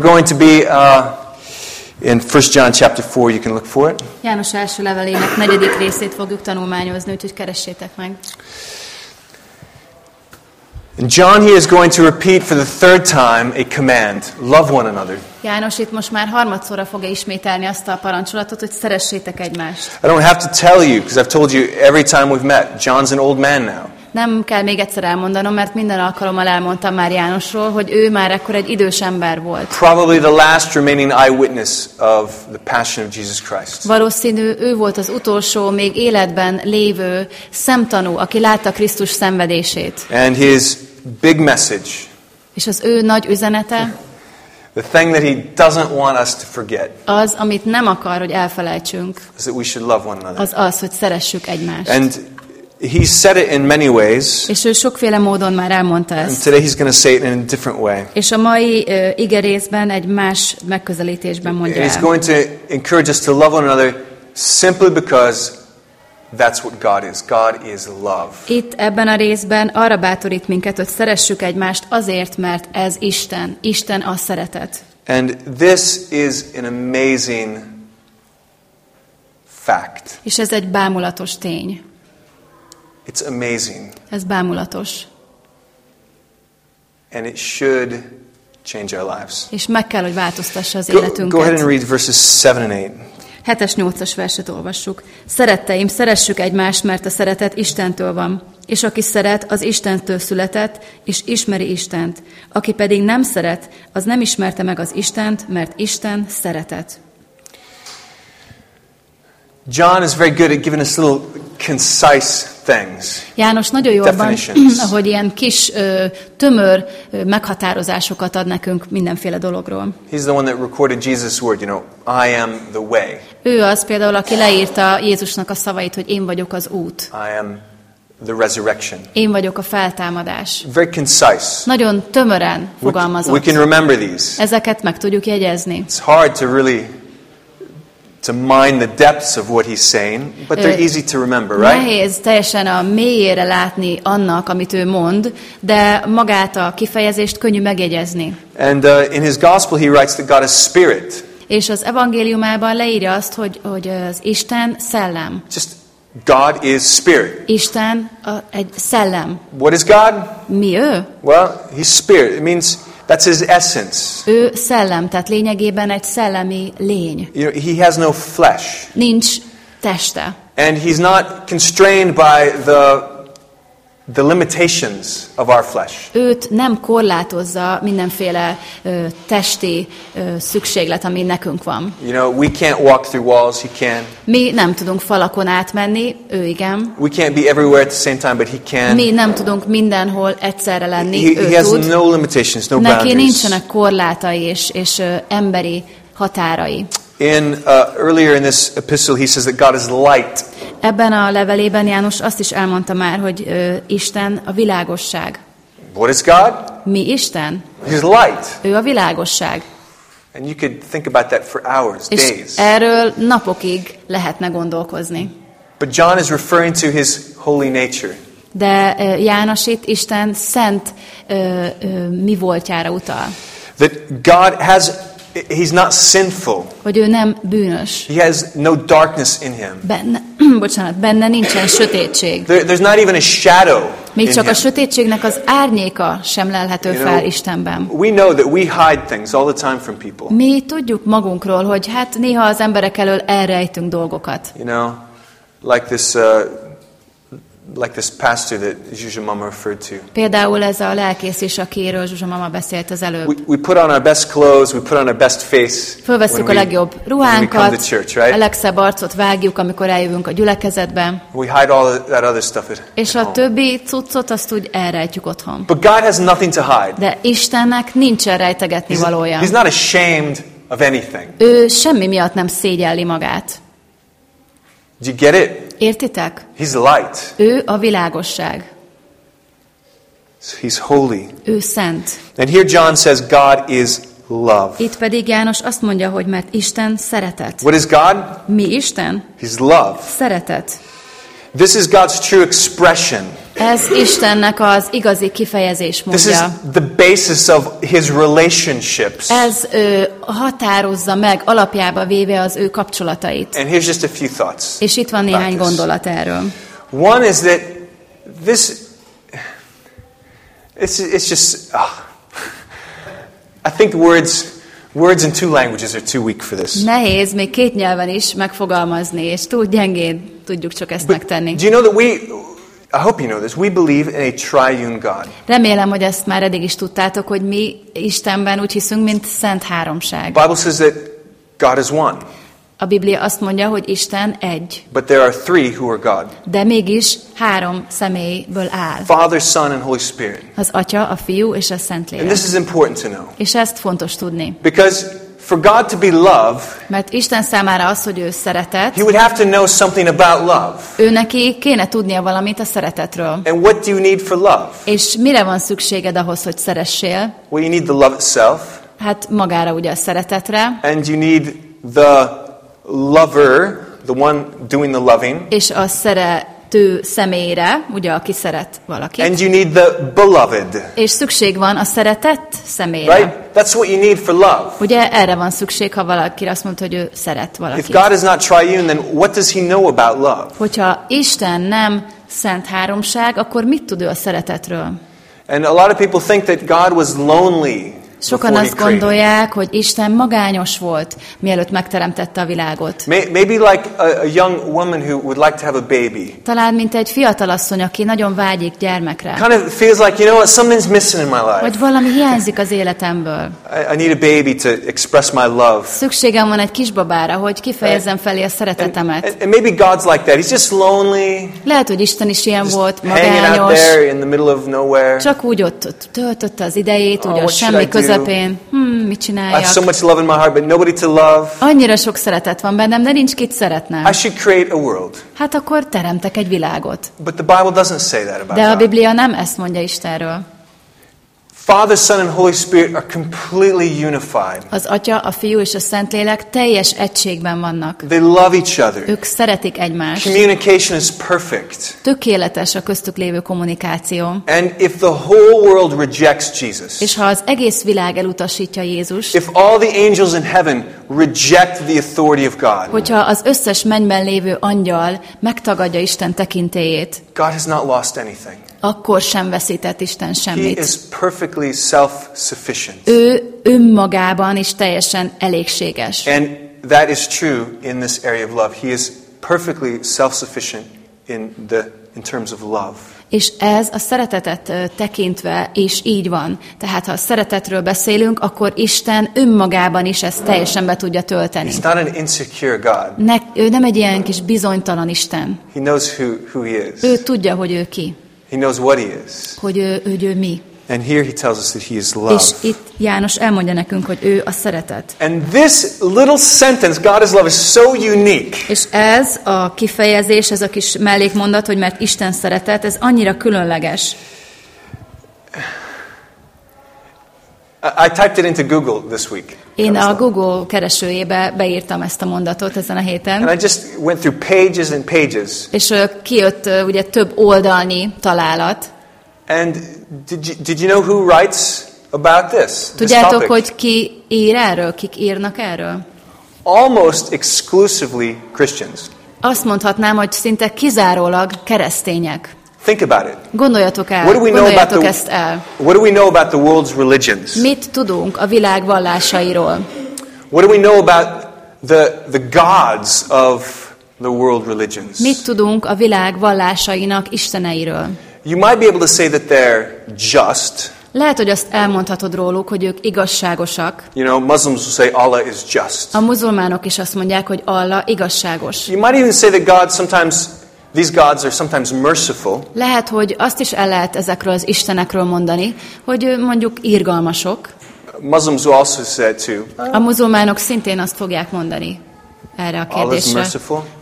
going to be uh, in 1 John chapter 4. You can look for it. János első levelének negyedik részét fogjuk tanulmányozni, úgyhogy keressétek meg. And John here is going to repeat for the third time a command love one another. János itt most már harmadszorra fogja ismételni azt a parancsolatot, hogy szeressétek egymást. I don't have to tell you because I've told you every time we've met. John's an old man now. Nem kell még egyszer elmondanom, mert minden alkalommal elmondtam már Jánosról, hogy ő már ekkor egy idős ember volt. Probably the last remaining eyewitness of the passion of Jesus Christ. Valószínű ő volt az utolsó, még életben lévő szemtanú, aki látta Krisztus szenvedését. And his big message, És az ő nagy üzenete the thing that he doesn't want us to forget, az, amit nem akar, hogy elfelejtsünk, is that we should love one another. az az, hogy szeressük egymást. And he said it in many ways, És ő sokféle módon már elmondta and ezt. today he's going to say it in a different way. És a mai uh, ige részben egy más megközelítésben And mondja he's el. going to encourage us to love one another simply because that's what God is. God is love. Itt ebben a részben arra bátorít minket, hogy szeressük egymást azért, mert ez Isten. Isten a szeretet. And this is an amazing fact. És ez egy bámulatos tény. It's amazing. Ez bámulatos. And it should change our lives. És meg kell, hogy változtassa az Go, go ahead and életünket. read verses 7 and 8. 7-es, 8-as verset olvassuk. Szeretteim, szeressük egymást, mert a szeretet Istentől van. És aki szeret, az Istentől született, és ismeri Istent. Aki pedig nem szeret, az nem ismerte meg az Istent, mert Isten szeretet. John is very good at giving us little concise things. János nagyon jó abban, ahogy ilyen kis, ö, tömör ö, meghatározásokat ad nekünk mindenféle dologról. He's the one that recorded Jesus' word, you know, I am the way, Ő az például, aki leírta Jézusnak a szavait, hogy én vagyok az út. I am the resurrection. Én vagyok a feltámadás. Very concise. Nagyon tömören We, we fogalmazott. can remember these. Ezeket meg tudjuk jegyezni. It's hard to really to mine the depths of what he's saying, but they're easy to remember, right? Nehéz teljesen a mélyére látni annak, amit ő mond, de magát a kifejezést könnyű megjegyezni. And uh, in his gospel, he writes that God is spirit. És az evangéliumában leírja azt, hogy, hogy az Isten szellem. Just God is spirit. Isten a, egy szellem. What is God? Mi ő? Well, he's spirit. It means that's his essence. Ő szellem, tehát lényegében egy szellemi lény. You know, he has no flesh, Nincs teste. and he's not constrained by the the limitations of our flesh. Őt nem korlátozza mindenféle ö, testi ö, szükséglet, ami nekünk van. You know, we can't walk through walls. He can. Mi nem tudunk falakon átmenni, ő igen. We can't be everywhere at the same time, but he can. Mi nem tudunk mindenhol egyszerre lenni, He, ő he has tud. no limitations, no Neki boundaries. nincsenek korlátai és, és ö, emberi határai. In uh, earlier in this epistle, he says that God is light. Ebben a levelében János azt is elmondta már, hogy ö, Isten a világosság. What is God? Mi Isten? He's light. Ő a világosság. And you could think about that for hours, És days. erről napokig lehetne gondolkozni. But John is referring to his holy nature. De ö, János itt Isten szent ö, ö, mi voltjára utal. That God has, he's not sinful. Hogy ő nem bűnös. He has no darkness in him. Benne, bocsánat, benne nincsen sötétség. There, there's not even a shadow Még csak a sötétségnek az árnyéka sem lelhető You fel know, Istenben. We know that we hide things all the time from people. Mi tudjuk magunkról, hogy hát néha az emberek elől elrejtünk dolgokat. You know, like this, uh, like this pastor that Juju Mama referred to. Például ez a lelkész is, akiről Zsuzsa mama beszélt az előbb. We, we put on our best clothes, we put on our best face Fölvesszük a legjobb ruhánkat, church, a right? legszebb arcot vágjuk, amikor eljövünk a gyülekezetbe, We hide all that other stuff at, és a home. többi cuccot azt úgy elrejtjük otthon. But God has nothing to hide. De Istennek nincsen rejtegetni He's, valója. he's not ashamed of anything. Ő semmi miatt nem szégyelli magát. Do you get it? Értitek? He's light. Ő a világosság. He's holy. Ő szent. And here John says God is love. Itt pedig János azt mondja, hogy mert Isten szeretet. What is God? Mi Isten? He's love. Szeretet. This is God's true expression Ez Istennek az igazi kifejezés This is módja. the basis of his relationships. Ez ö, határozza meg alapjába véve az ő kapcsolatait. And here's just a few thoughts. És itt van néhány gondolat erről. One is that this, it's, it's just, ah. I think words, words in two languages are too weak for this. Nehéz még két nyelven is megfogalmazni, és túl gyengén tudjuk csak ezt megtenni. Do you know that we, I hope you know this, we believe in a triune God. Remélem, hogy ezt már eddig is tudtátok, hogy mi Istenben úgy hiszünk, mint szent háromság. The Bible says that God is one, A Biblia azt mondja, hogy Isten egy, but there are three who are God. de mégis három személyből áll. Father, Son, and Holy Spirit. Az Atya, a Fiú és a And Szentlélek. this is important to know. És ezt fontos tudni. Because for God to be love, Mert Isten számára az, hogy ő szeretet, he would have to know something about love. ő neki kéne tudnia valamit a szeretetről. And what do you need for love? És mire van szükséged ahhoz, hogy szeressél? Well, you need the love itself, Hát magára ugye a szeretetre, and you need the lover, the one doing the loving, és a szerető személyre, ugye, aki szeret valakit. and you need the beloved. És szükség van a szeretett személyre. Right? That's what you need for love. Ugye erre van szükség, ha valaki azt mondta, hogy ő szeret If valakit. God is not triune, then what does he know about love? Hogyha Isten nem szent háromság, akkor mit tud ő a szeretetről? And a lot of people think that God was lonely Sokan azt gondolják, hogy Isten magányos volt, mielőtt megteremtette a világot. May- Maybe like a, a young woman who would like to have a baby. Talán, mint egy fiatalasszony, aki nagyon vágyik gyermekre. Kind of feels like, you know what, something's missing in my life. Vagy valami hiányzik az életemből. I, I need a baby to express my love. Szükségem van egy kisbabára, hogy kifejezzem felé a And, szeretetemet. and- and maybe God's like that. He's just lonely, Lehet, hogy Isten is ilyen just volt, magányos, there in the middle of nowhere. csak úgy ott, töltötte az idejét, Oh, ugye semmi do? Közepén. Hmm, mit I csináljak? have so much love in my heart, but nobody to love. Annyira sok szeretet van bennem, de nincs kit szeretnem. I should create a world. Hát akkor teremtek egy világot. But the Bible doesn't say that about De a. Biblia nem ezt mondja Istenről. Father, Son, and Holy Spirit are completely unified. Az Atya, a Fiú és a Szentlélek teljes egységben vannak. They love each other. Ők szeretik egymást. Communication is perfect. Tökéletes a köztük lévő kommunikáció. And if the whole world rejects Jesus, És ha az egész világ elutasítja Jézust, if all the angels in heaven reject the authority of God, hogyha az összes mennyben lévő angyal megtagadja Isten tekintélyét, God has not lost anything. Akkor sem veszített Isten He semmit. is perfectly self-sufficient. Ő önmagában is teljesen elégséges. And that is true in this area of love. He is perfectly self-sufficient in the in terms of love. És ez a szeretetet tekintve is így van. Tehát ha a szeretetről beszélünk, akkor Isten önmagában is ezt teljesen be tudja tölteni. He's not an insecure God. Ne, ő nem egy ilyen kis bizonytalan Isten. He knows who, who he is. Ő tudja, hogy ő ki, He knows what he is. hogy ő, ő, ő mi. And here he tells us that he is love. És itt János elmondja nekünk, hogy ő a szeretet. And this little sentence, God is love, is so unique. És ez a kifejezés, ez a kis mellékmondat, hogy mert Isten szeretet, ez annyira különleges. I, typed it into Google this week. Én a. Google keresőjébe beírtam ezt a mondatot ezen a héten, And I just went through pages and pages. és kijött ugye több oldalnyi találat. And did you, did you know who writes about this? This Tudjátok, topic? hogy ki ír erről, kik írnak erről? Almost exclusively Christians. Azt mondhatnám, hogy szinte kizárólag keresztények. Think about it. Gondoljatok el, What do we know about the, ezt el. what do we know about the world's religions? Mit tudunk a világ vallásairól? What do we know about the, the gods of the world religions? Mit tudunk a világ vallásainak isteneiről? You might be able to say that they're just. Lehet, hogy azt elmondhatod róluk, hogy ők igazságosak. You know, Muslims will say Allah is just. A muzulmánok is azt mondják, hogy Allah igazságos. You might even say that God sometimes, these gods are sometimes merciful. Lehet, hogy azt is el lehet ezekről az istenekről mondani, hogy mondjuk irgalmasok. Muslims will also say too. A muzulmánok szintén azt fogják mondani erre a kérdésre,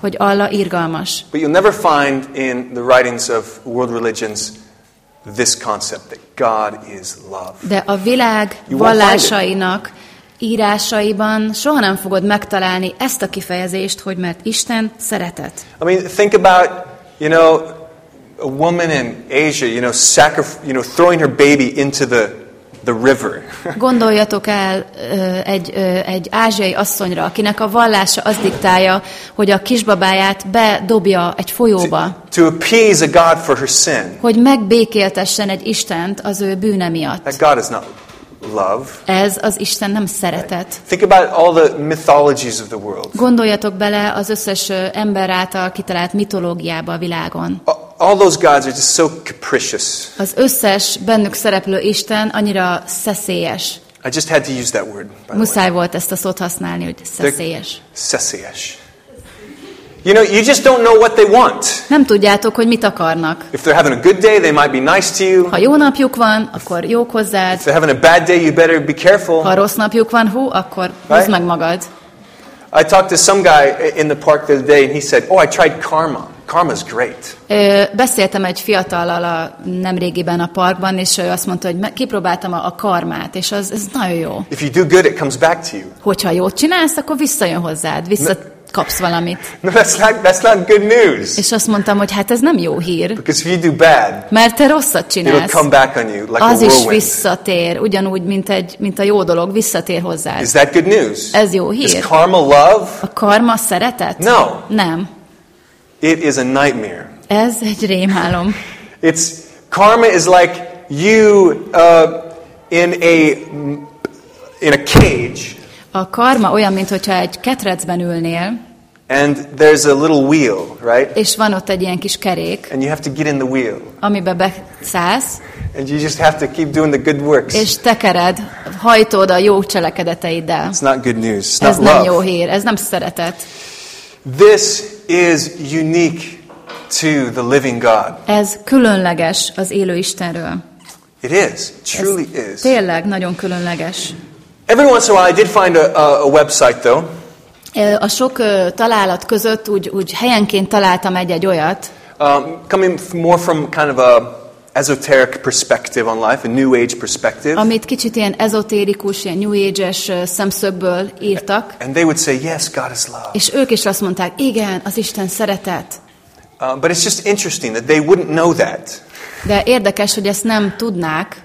hogy Allah irgalmas. But you'll never find in the writings of world religions this concept that God is love. De a világ vallásainak írásaiban soha nem fogod megtalálni ezt a kifejezést, hogy mert Isten szeretet. I mean, think about, you know, a woman in Asia, you know, sacrif- you know, throwing her baby into the, the river. Gondoljatok el egy, egy ázsiai asszonyra, akinek a vallása az diktálja, hogy a kisbabáját bedobja egy folyóba, to appease a God for her sin. hogy megbékéltessen egy Istent az ő bűne miatt. That God is not love. Ez az Isten nem szeretet. Think about all the mythologies of the world. Gondoljatok bele az összes ember által kitalált mitológiába a világon. All those gods are just so capricious. Az összes bennük szereplő Isten annyira szeszélyes. I just had to use that word. Way. Muszáj volt ezt a szót használni, hogy szeszélyes. Szeszélyes. You know, you just don't know what they want. Nem tudjátok, hogy mit akarnak. If they're having a good day, they might be nice to you. Ha jó napjuk van, akkor jók hozzád. If they're having a bad day, you better be careful. Ha rossz napjuk van, hú, akkor húzd meg magad. I talked to some guy in the park the other day, and he said, "Oh, I tried karma. Karma's great." Ö, beszéltem egy fiatallal a nemrégiben a parkban, és ő azt mondta, hogy kipróbáltam a, a karmát, és az, ez nagyon jó. If you do good, it comes back to you. Hogyha jót csinálsz, akkor visszajön hozzád, visszakapsz valamit. No, that's not that's not good news. És azt mondtam, hogy hát ez nem jó hír, Because if you do bad, mert te rosszat it'll csinálsz. come back on you like Az a is visszatér, ugyanúgy, mint, egy, mint a jó dolog, visszatér hozzád. Is that good news? Ez jó Is hír. karma love? A karma szeretet? No. Nem. It is a nightmare. Ez egy rémálom. It's karma is like you uh, in a in a cage, A karma olyan, mintha egy ketrecben ülnél, and there's a little wheel, right? és van ott egy ilyen kis kerék, And you have to get in the wheel, amibe beszállsz, and you just have to keep doing the good works. és tekered, hajtod a jó cselekedeteiddel. It's not good news. It's Ez not nem jó hír, ez nem szeretet. This is unique to the living God. Ez különleges az élő Istenről. It is. It Ez truly is. tényleg nagyon különleges. Every once in a while, I did find a, a, a website, though, A sok találat között úgy, úgy helyenként találtam egy-egy olyat, um, coming more from kind of a esoteric perspective on life, a New Age perspective. amit kicsit ilyen ezotérikus, ilyen New Age-es szemszögből írtak, And they would say, yes, God is love. és ők is azt mondták, igen, az Isten szeretet. Uh, but it's just interesting that they wouldn't know that De érdekes, hogy ezt nem tudnák,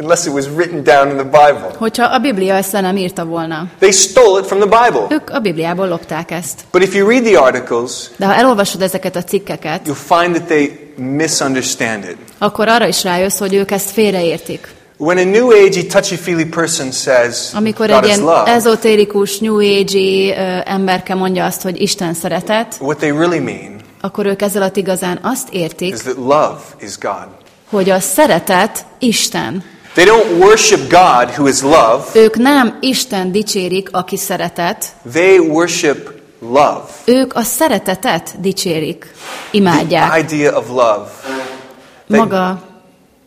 unless it was written down in the Bible. hogyha a Biblia ezt nem írta volna. They stole it from the Bible. Ők a Bibliából lopták ezt. But if you read the articles, De ha elolvasod ezeket a cikkeket, you'll find that they misunderstand it. akkor arra is rájössz, hogy ők ezt félreértik. When a New Agey, touchy-feely person says Amikor God egy ilyen love, ezotérikus, New Age-i ö, emberke mondja azt, hogy Isten szeretet, what they really mean akkor ők ezzel alatt igazán azt értik, is that love is God. hogy a szeretet Isten. They don't worship God, who is love. Ők nem Isten dicsérik, aki szeretet, They worship love. ők a szeretetet dicsérik, The imádják. idea of love. They- Maga,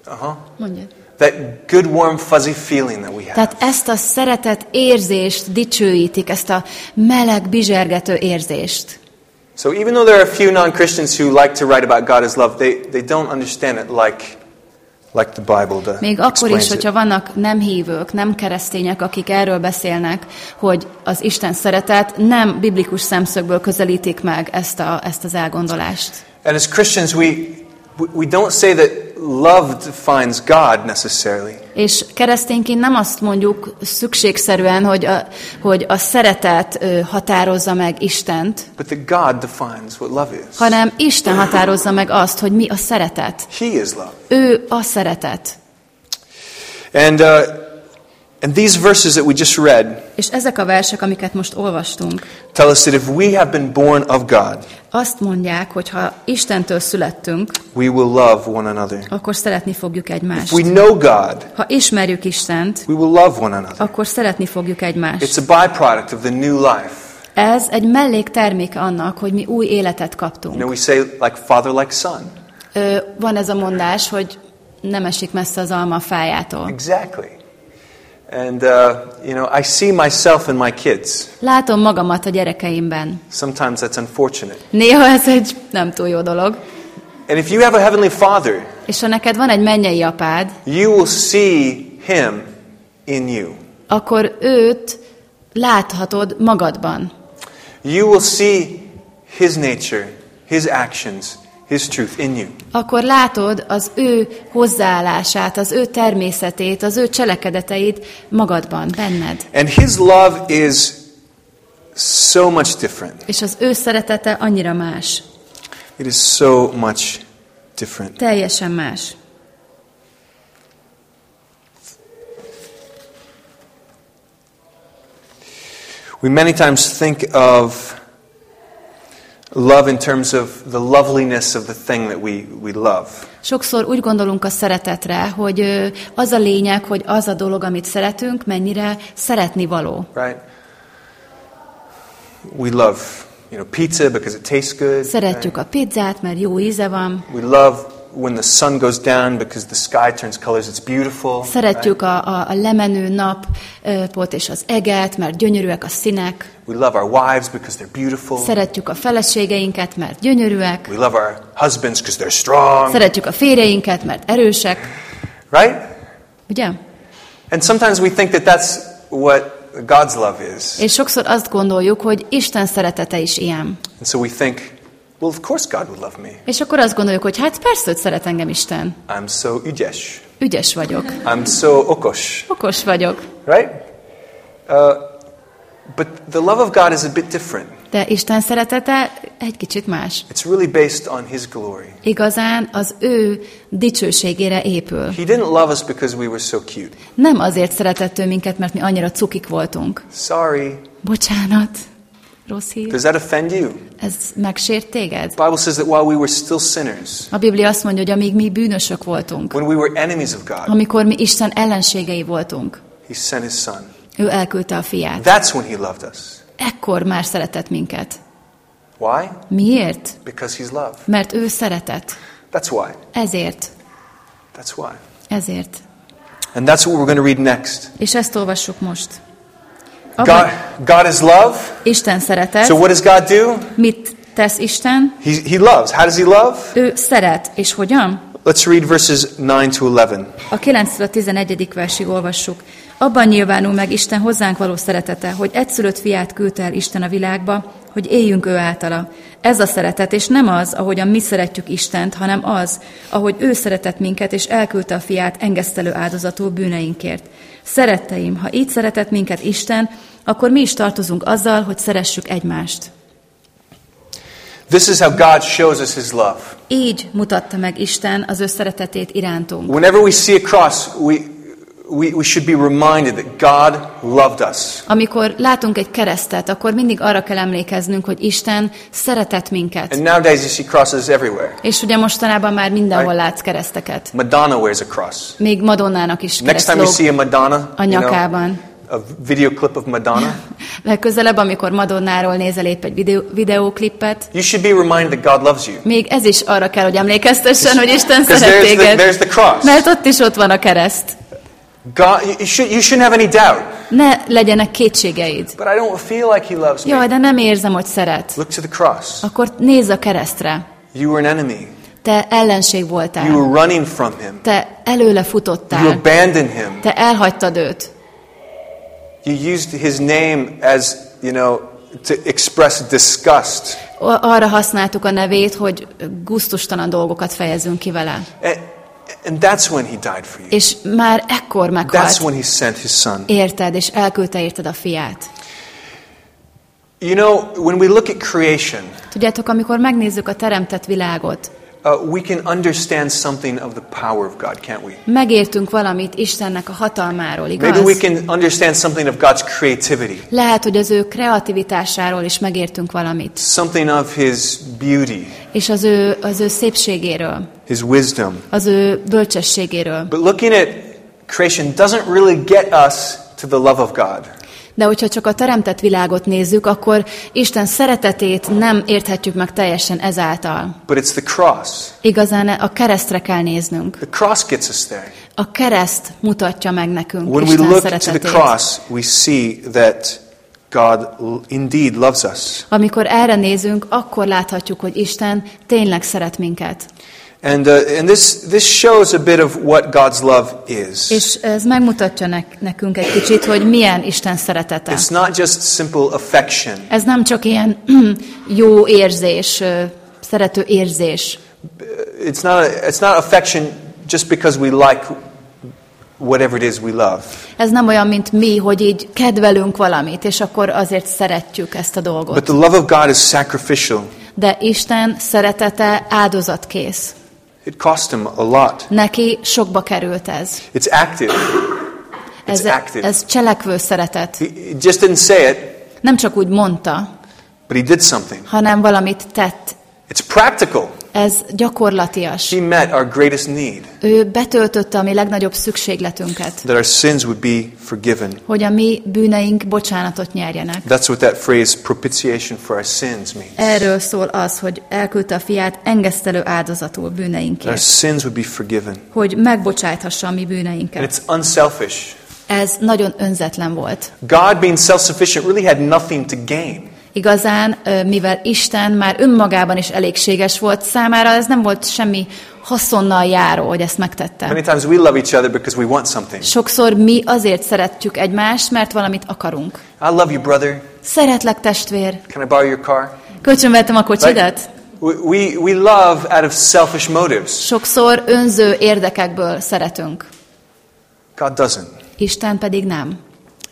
Uh-huh. mondja. That good, warm, fuzzy feeling that we have. Tehát ezt a szeretet érzést dicsőítik, ezt a meleg, bizsergető érzést. So even though there are a few non-Christians who like to write about God as love, they, they don't understand it like, like the Bible does. Még akkor is, hogyha vannak nem hívők, nem keresztények, akik erről beszélnek, hogy az Isten szeretet nem biblikus szemszögből közelítik meg ezt, a, ezt az elgondolást. And as Christians, we, we don't say that love defines God necessarily. És keresztényként nem azt mondjuk szükségszerűen, hogy a, hogy a szeretet ö, határozza meg Istent, But that God defines what love is. hanem Isten határozza meg azt, hogy mi a szeretet. He is love. Ő a szeretet. And, uh, and these verses that we just read És ezek a versek, amiket most olvastunk, tell us that if we have been born of God, azt mondják, hogy ha Istentől születtünk, we will love one another. akkor szeretni fogjuk If egymást. we know God, Ha ismerjük Istent, we will love one another. akkor szeretni fogjuk It's egymást. a byproduct of the new life. Ez egy mellékterméke annak, hogy mi új életet You know, kaptunk. we say like father, like son. Ö, Van ez a mondás, hogy nem esik messze az alma a fájától. Exactly. And, uh, you know, I see myself in my kids. Látom magamat a gyerekeimben. Sometimes that's unfortunate. Néha ez egy nem túl jó dolog. And if you have a heavenly father, És ha neked van egy mennyei apád, you will see him in you. akkor őt láthatod magadban. You will see his nature, his actions, His truth in you. akkor látod az ő hozzáállását, az ő természetét, az ő cselekedeteit magadban, benned. And His love is so much different. És az ő szeretete annyira más, It is so much different. teljesen más. We many times think of love in terms of the loveliness of the thing that we, we love. Sokszor úgy gondolunk a szeretetre, hogy az a lényeg, hogy az a dolog, amit szeretünk, mennyire szeretni való. right? We love, you know, pizza because it tastes good. Szeretjük a pizzát, mert jó íze van. right? We love when the sun goes down because the sky turns colors. It's beautiful. Szeretjük a, a, a lemenő napot és az eget, mert gyönyörűek a színek. right? We love our wives because they're beautiful. Szeretjük a feleségeinket, mert gyönyörűek. We love our husbands because they're strong. Szeretjük a férjeinket, mert erősek. Right? Ugye? And sometimes we think that that's what God's love is. És sokszor azt gondoljuk, hogy Isten szeretete is ilyen. And so we think, well, of course God would love me. És akkor azt gondoljuk, hogy hát persze, hogy szeret engem Isten. I'm so ügyes. Ügyes vagyok. I'm so okos. Okos vagyok. Right? Uh, but the love of God is a bit different. De Isten szeretete egy kicsit más. It's really based on His glory. Igazán az ő dicsőségére épül. He didn't love us because we were so cute. Nem azért szeretett ő minket, mert mi annyira cukik voltunk. Sorry. Bocsánat. Rossz hír. Does that offend you? Ez megsért téged? The Bible says that while we were still sinners, A Biblia azt mondja, hogy amíg mi bűnösök voltunk, when we were enemies of God, amikor mi Isten ellenségei voltunk, He sent His Son. ő elküldte a fiát. That's when He loved us. Ekkor már szeretett minket. Why? Miért? Because He's love. Mert ő szeretett. That's why. Ezért. That's why. Ezért. And that's what we're going to read next. És ezt olvassuk most. God, God is love. Isten szeretet. So what does God do? Mit tesz Isten? He, he loves. How does He love? Ő szeret. És hogyan? Let's read verses 9 to 11. A 9 11. versig olvassuk. Abban nyilvánul meg Isten hozzánk való szeretete, hogy egyszülött fiát küldte el Isten a világba, hogy éljünk ő általa. Ez a szeretet, és nem az, ahogyan mi szeretjük Istent, hanem az, ahogy ő szeretett minket, és elküldte a fiát engesztelő áldozatul bűneinkért. Szeretteim, ha így szeretett minket Isten, akkor mi is tartozunk azzal, hogy szeressük egymást. This is how God shows us His love. Így mutatta meg Isten az ő szeretetét irántunk. Whenever we see a cross, we, we, we should be reminded that God loved us. Amikor látunk egy keresztet, akkor mindig arra kell emlékeznünk, hogy Isten szeretett minket. And nowadays you see crosses everywhere. És ugye mostanában már mindenhol látsz kereszteket. Madonna wears a cross. Még Madonnának is Next kereszt time you see a Madonna, a you know, nyakában. A video clip of Madonna, Legközelebb, amikor Madonnáról nézel épp egy videó, videóklipet, you should be reminded that God loves you. még ez is arra kell, hogy emlékeztessen, hogy Isten szeret there's the, téged. there's the cross. Mert ott is ott van a kereszt. God, you, should, you shouldn't have any doubt. Ne legyenek kétségeid. But I don't feel like He loves me. Jaj, de nem érzem, hogy szeret. Look to the cross. Akkor nézz a keresztre. You were an enemy. Te ellenség You voltál. were running from Him. Te előle You futottál. abandoned Him. Te elhagytad őt. You used His name as, you know, to express disgust. Arra használtuk a nevét, hogy guztustalan dolgokat fejezünk ki vele. And, and that's when He died for you. És már ekkor That's meghalt. when He sent His Son. Érted, és elküldte érted a fiát. You know, when we look at creation, Tudjátok, amikor megnézzük a teremtett világot, we can understand something of the power of God, can't we? megértünk valamit Istennek a hatalmáról, Maybe we igaz? can understand something of God's creativity, Lehet, hogy az ő kreativitásáról is megértünk valamit, something of His beauty, és az ő, az ő szépségéről, His wisdom. az ő bölcsességéről. But looking at creation doesn't really get us to the love of God. De hogyha csak a teremtett világot nézzük, akkor Isten szeretetét nem érthetjük meg teljesen ezáltal. But it's the cross. Igazán a keresztre kell néznünk. The cross gets us there. A kereszt mutatja meg nekünk When we Isten look to the szeretetét. cross, we see that God indeed loves us. Amikor erre nézünk, akkor láthatjuk, hogy Isten tényleg szeret minket. And, uh, and this, this shows a bit of what God's love is. És ez megmutatja nek- nekünk egy kicsit, hogy milyen Isten szeretete. It's not just simple affection, Ez nem csak ilyen jó érzés, szerető érzés, it's not, a, it's not affection just because we like whatever it is we love. Ez nem olyan, mint mi, hogy így kedvelünk valamit, és akkor azért szeretjük ezt a But dolgot. the love of God is sacrificial. De Isten szeretete áldozatkész. It cost him a lot. Neki sokba került ez. It's active. Ez, It's active. ez cselekvő szeretet. He, he just didn't say it, Nem csak úgy mondta, but he did something. hanem valamit tett. It's practical. Ez gyakorlatias. He met our greatest need, Ő betöltötte a mi legnagyobb szükségletünket, that our sins would be forgiven. hogy a mi bűneink bocsánatot nyerjenek. That's what that phrase propitiation for our sins means. Erről szól az, hogy elküldte a fiát engesztelő áldozatul That our bűneinkért, sins would be forgiven. hogy megbocsájthassa a mi And bűneinket. it's unselfish. Ez nagyon önzetlen volt. God being self-sufficient really had nothing to gain. Igazán, mivel Isten már önmagában is elégséges volt, számára ez nem volt semmi haszonnal járó, hogy ezt megtette. Many times we love each other because we want something. Sokszor mi azért szeretjük egymást, mert valamit akarunk. I love you, brother. Szeretlek, testvér. Can I borrow your car? Kölcsönvettem a kocsidat? We, we love out of selfish motives. Sokszor önző érdekekből szeretünk. God doesn't. Isten pedig nem.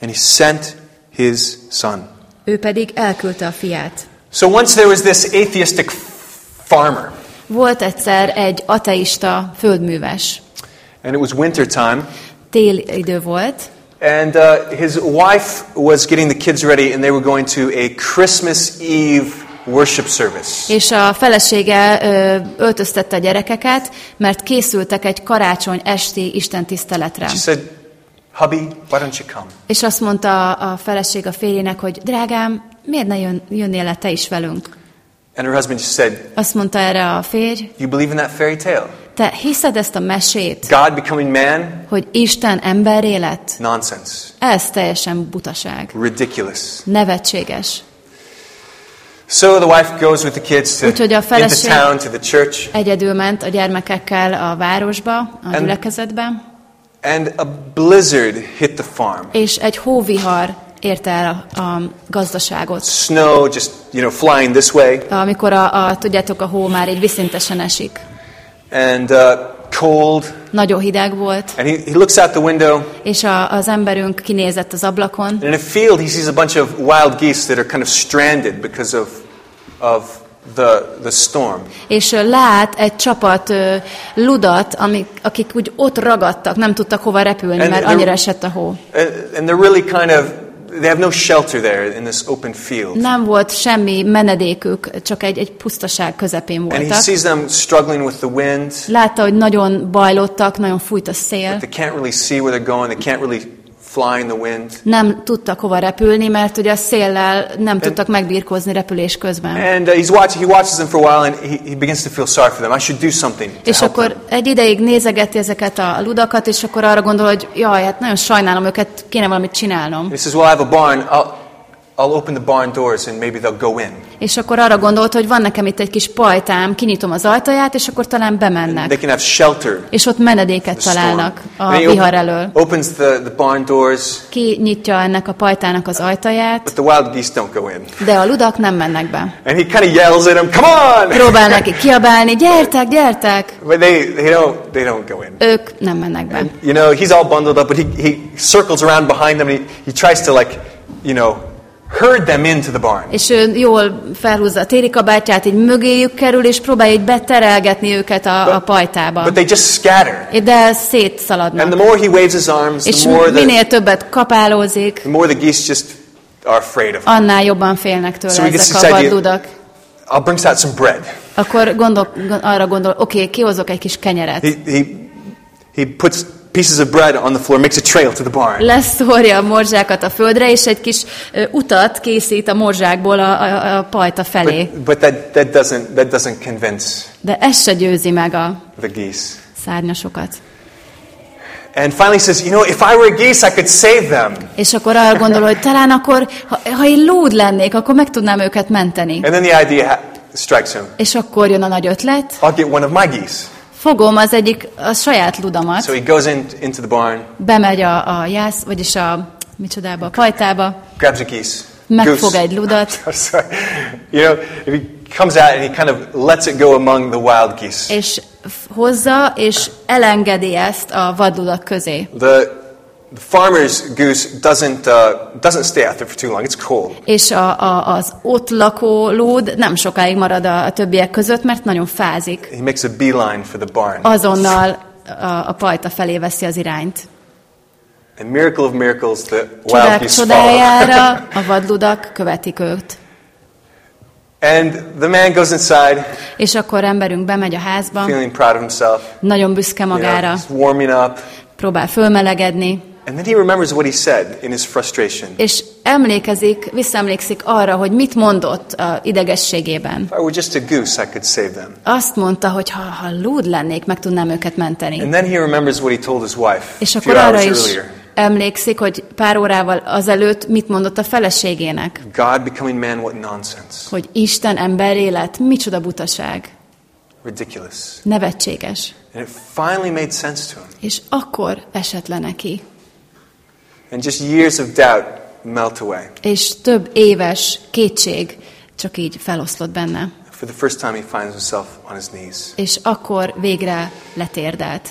And he sent his son. Ő pedig elküldte a fiát. So once there was this atheistic farmer, Volt egyszer egy ateista földműves. and it was winter time, Télidő volt, and uh, his wife was getting the kids ready, and they were going to a Christmas Eve worship service. és a felesége ö, öltöztette a gyerekeket, mert készültek egy karácsony esti istentiszteletre. She said, Hubby, why don't you come? És azt mondta a feleség a férjének, hogy drágám, miért ne jön, jönnél le te is velünk? And her husband said, Azt mondta erre a férj, You believe in that fairy tale? te hiszed ezt a mesét, God becoming man? hogy Isten emberré lett? Nonsense. Ez teljesen butaság. Ridiculous. Nevetséges. So the wife goes with the kids to, Úgyhogy a into feleség- town to the church, Egyedül ment a gyermekekkel a városba, a And- gyülekezetbe, and a blizzard hit the farm. és egy hóvihar érte el a, a gazdaságot. Snow just, you know, flying this way, Amikor a, a, tudjátok, a hó már így viszintesen esik. and uh, cold. Nagyon hideg volt, And he, he looks out the window, és a, az emberünk kinézett az ablakon, and in a field he sees a bunch of wild geese that are kind of stranded because of, of the, the storm. és lát egy csapat ludat, amik, akik úgy ott ragadtak, nem tudtak hova repülni, And mert annyira esett a hó. And, they're really kind of, they have no shelter there in this open field. Nem volt semmi menedékük, csak egy, egy pusztaság közepén And he voltak. sees them struggling with the wind. Látta, hogy nagyon bajlottak, nagyon fújt a szél. They can't really see where they're going. They can't really fly in the wind. Nem tudtak hova repülni, mert ugye a széllel nem tudtak megbírkozni repülés közben. And uh, he's watching, he watches them for a while and he, he begins to feel sorry for them. I should do something És akkor them. egy ideig nézegeti ezeket a ludakat, és akkor arra gondol, hogy jaj, hát nagyon sajnálom őket, kéne valamit csinálnom. And he says, well, I have a barn. I'll, I'll open the barn doors and maybe they'll go in. És akkor arra gondolt, hogy van nekem itt egy kis pajtám, kinyitom az ajtaját, és akkor talán They bemennek. can have shelter. És ott menedéket találnak a vihar elől. opens the, the barn doors, Kinyitja ennek a pajtának az ajtaját, but the wild geese don't go in. de a ludak nem mennek be. And he kind of yells at them, come on! Próbál neki kiabálni, gyertek, gyertek! But they, they, don't, they don't go in. Ők nem mennek be. And, you know, he's all bundled up, but he, he circles around behind them and he, he tries to, like, you know, herd them into the barn. És ő jól felhúzza a téli kabátját, így mögéjük kerül, és próbálja így beterelgetni őket a, a pajtába. But they just scatter. De And szétszaladnak. the more he waves his arms, És the more the, minél többet kapálózik, the more the geese just are afraid of him. annál jobban félnek tőle So ezek a vadludak. I'll bring out some bread. Akkor gondol, gond- arra gondol, oké, okay, kihozok egy kis kenyeret. He, he, he puts pieces of bread on the floor, makes a trail to the barn. Leszórja a morzsákat a földre, és egy kis utat készít a morzsákból a, a, a pajta felé. But, but that, that, doesn't, that doesn't convince De ez se győzi meg a the geese. szárnyasokat. And finally says, you know, if I were a geese, I could save them. És akkor arra gondol, hogy talán akkor, ha, ha én lúd lennék, akkor meg tudnám őket menteni. And then the idea strikes him. És akkor jön a nagy ötlet, I'll get one of my geese. Fogom az egyik, a saját ludamat, So he goes in, into the barn, bemegy a, a jász, vagyis a, micsodába, a pajtába, grabs a geese. megfog egy ludat. You know, he comes out and he kind of lets it go among the wild geese. És hozza, és elengedi ezt a vadludak közé. The, the farmer's goose doesn't, uh, doesn't stay out there for too long. It's cold. És a, a, az ott lakó lód nem sokáig marad a, a többiek között, mert nagyon fázik. He makes a beeline for the barn. Azonnal a, a pajta felé veszi az irányt. And miracle of miracles, the wild geese csodájára a vadludak követik őt. and the man goes inside, És akkor emberünk bemegy a házba, feeling proud of himself. nagyon büszke You know, magára, warming up. próbál fölmelegedni, And then he remembers what he said in his frustration. és emlékezik, visszaemlékszik arra, hogy mit mondott a idegességében. If I were just a goose, I could save them. Azt mondta, hogy ha, ha lúd lennék, meg tudnám őket menteni. And then he remembers what he told his wife És akkor arra is earlier. emlékszik, hogy pár órával azelőtt mit mondott a feleségének. God becoming man, what nonsense. Hogy Isten emberré lett, micsoda butaság. Ridiculous. Nevetséges. And it finally made sense to him. És akkor esett le neki. And just years of doubt melt away. És több éves kétség csak így feloszlott benne. For the first time, he finds himself on his knees. És akkor végre letérdelt.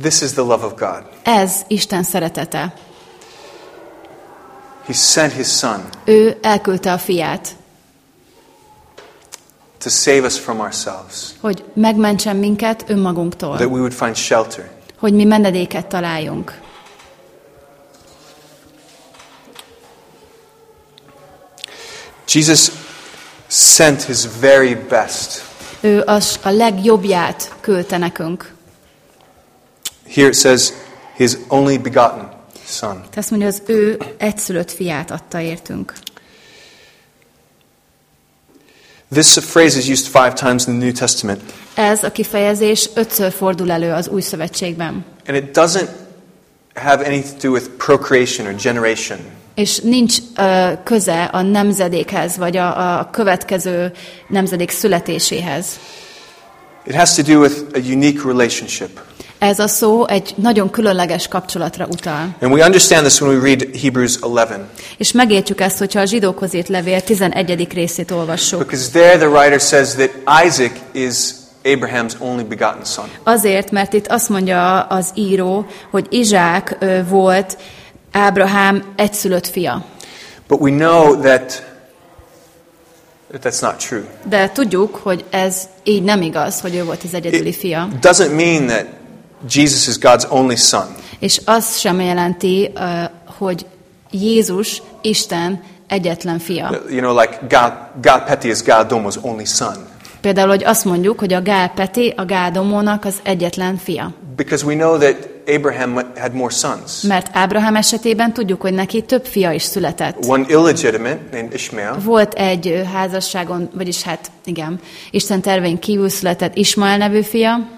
This is the love of God. Ez Isten szeretete. He sent his son Ő elküldte a fiát, to save us from ourselves, hogy megmentsen minket önmagunktól, that we would find shelter. hogy mi menedéket találjunk. Jesus sent his very best. Ő az a legjobbját küldte nekünk. Here it says, his only begotten son. Azt mondja, az ő egyszülött fiát adta értünk. This phrase is used five times in the New Testament, Ez a kifejezés ötször fordul elő az új szövetségben. and it doesn't have anything to do with procreation or generation. És nincs ö, köze a nemzedékhez, vagy a, a következő nemzedék születéséhez. It has to do with a unique relationship. Ez a szó egy nagyon különleges kapcsolatra utal. And we understand this when we read Hebrews 11, És megértjük ezt, hogyha a zsidókhoz írt levél 11. részét olvassuk. because there the writer says that Isaac is Abraham's only begotten son. Azért, mert itt azt mondja az író, hogy Izsák volt Ábrahám egyszülött fia. But we know that, that that's not true. De tudjuk, hogy ez így nem igaz, hogy ő volt az egyedüli fia. It doesn't mean that Jesus is God's only son. És az sem jelenti, hogy Jézus Isten egyetlen fia. You know, like God, God Peti is God Domo's only son. Például, hogy azt mondjuk, hogy a Gál Peti a Gádomónak az egyetlen fia. Because we know that Abraham had more sons. Mert Ábrahám esetében tudjuk, hogy neki több fia is született. One illegitimate named Ishmael, Volt egy házasságon, vagyis hát igen, Isten tervein kívül született Ismael nevű fia,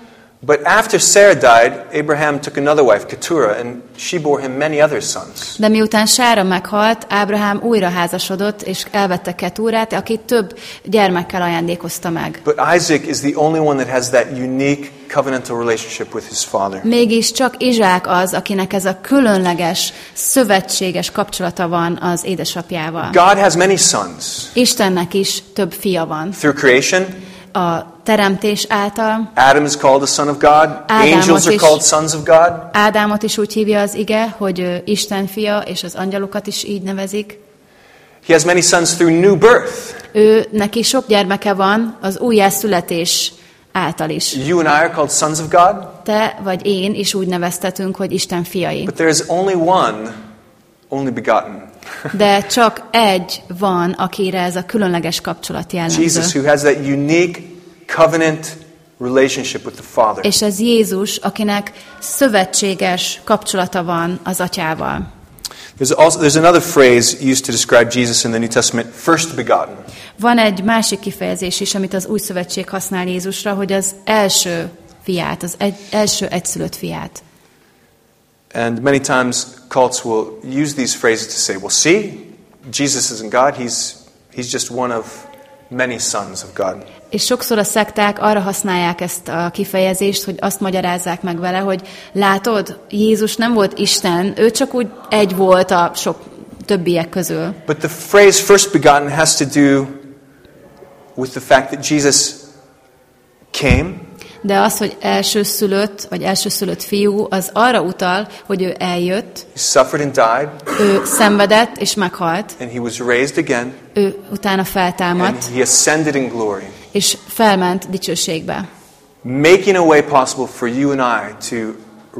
but after Sarah died, Abraham took another wife, Keturah, and she bore him many other sons. de miután Sára meghalt, Ábrahám újra házasodott, és elvette Ketúrát, aki több gyermekkel ajándékozta meg. But Isaac is the only one that has that unique covenantal relationship with his father. Mégis csak Izsák az, akinek ez a különleges, szövetséges kapcsolata van az édesapjával. God has many sons Istennek is több fia van. through creation. A teremtés által Adam is called a son of God. Angels are called sons of God. Ádámot is úgy hívja az ige, hogy Isten fia, és az angyalokat is így nevezik. He has many sons through new birth. Ő, neki sok gyermeke van az újjászületés által is. You and I are called sons of God, Te vagy én is úgy neveztetünk, hogy Isten fiai. but there is only one, only begotten. De csak egy van, akire ez a különleges kapcsolat Jesus, jellemző. who has that unique covenant relationship with the Father. És ez Jézus, akinek szövetséges kapcsolata van az atyával. There's also there's another phrase used to describe Jesus in the New Testament, first begotten. Van egy másik kifejezés is, amit az új szövetség használ Jézusra, hogy az első fiát, az egy, első egyszülött fiát. And many times cults will use these phrases to say, well, see, Jesus isn't God, he's, he's just one of many sons of God. És sokszor a szekták arra használják ezt a kifejezést, hogy azt magyarázzák meg vele, hogy látod, Jézus nem volt Isten, ő csak úgy egy volt a sok többiek közül. But the phrase first begotten has to do with the fact that Jesus came, De az, hogy elsőszülött, vagy elsőszülött fiú, az arra utal, hogy ő eljött, he suffered and died, ő szenvedett és meghalt, and he was raised again, ő utána and feltámadt, he ascended in glory, és felment dicsőségbe. making a way possible for you and I to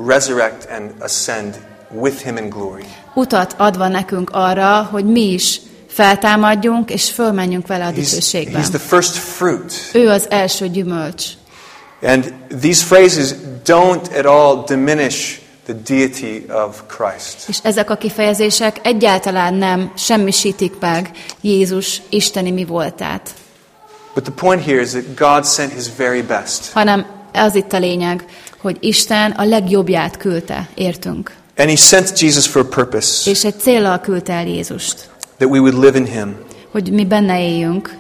resurrect and ascend with him in glory. Utat adva nekünk arra, hogy mi is feltámadjunk, és fölmenjünk vele a He's, dicsőségbe. he's the first fruit. Ő az első gyümölcs. And these phrases don't at all diminish the deity of Christ. És ezek a kifejezések egyáltalán nem semmisítik meg Jézus isteni mi voltát, But the point here is that God sent his very best. hanem az itt a lényeg, hogy Isten a legjobbját küldte, értünk. And he sent Jesus for a purpose És egy célral küldte el Jézust, that we would live in him. hogy mi benne éljünk.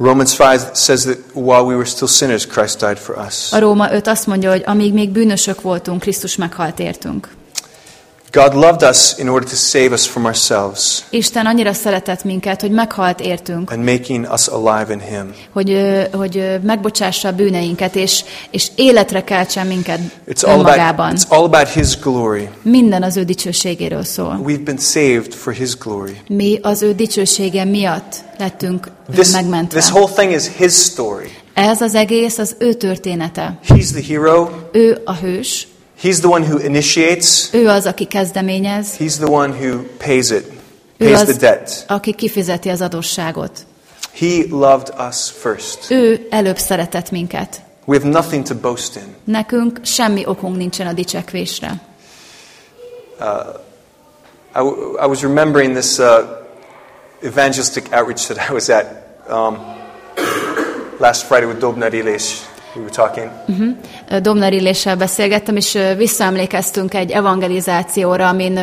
Romans 5 says that while we were still sinners, Christ died for us. A Róma 5 azt mondja, hogy amíg még bűnösök voltunk, Krisztus meghalt értünk. God loved us in order to save us from ourselves Isten annyira szeretett minket, hogy meghalt értünk, and making us alive in him. hogy, hogy megbocsássa a bűneinket, és, és életre keltsen minket It's all, about, önmagában. it's all about his glory. Minden az ő dicsőségéről szól. We've been saved for his glory. Mi az ő dicsősége miatt lettünk This, megmentve. this whole thing is his story. Ez az egész az ő története. He's the hero. Ő a hős, He's the one who initiates. ő az, aki kezdeményez, He's the one who pays it, ő pays the debt. aki kifizeti az adósságot. He loved us first. Ő előbb szeretett minket. We have nothing to boast in. Nekünk semmi okunk nincsen a dicsekvésre. I, w- I was remembering this uh, evangelistic outreach that I was at um, last Friday with Dobna Rilesh. We were talking. Domner Illéssel beszélgettem, és visszaemlékeztünk egy evangelizációra, amin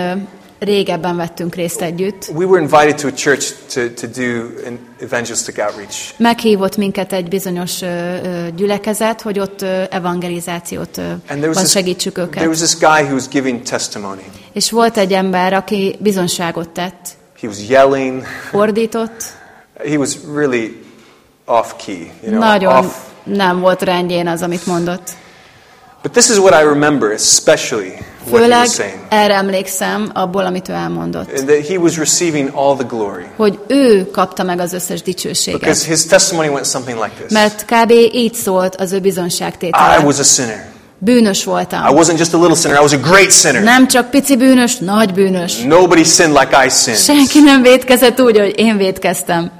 régebben vettünk részt együtt. We were invited to a church to, to do an evangelistic outreach. Meghívott minket egy bizonyos gyülekezet, hogy ott evangelizációt van segítsük there was őket. this guy who was giving testimony. És volt egy ember, aki bizonságot tett, He was yelling. fordított, He was really off key, you know, nagyon off. Nem volt rendjén az, amit mondott. But this is what I remember, especially what he Főleg was saying. erre emlékszem abból, amit ő elmondott. And that he was receiving all the glory. Hogy ő kapta meg az összes dicsőséget. Because his testimony went something like this. Mert kb. így szólt az ő I bizonságtétele. was a sinner. Bűnös I voltam. wasn't just a little sinner, I was a great sinner. Nem csak pici bűnös, nagy bűnös. Nobody sinned like I sinned. Senki nem védkezett úgy, hogy én védkeztem.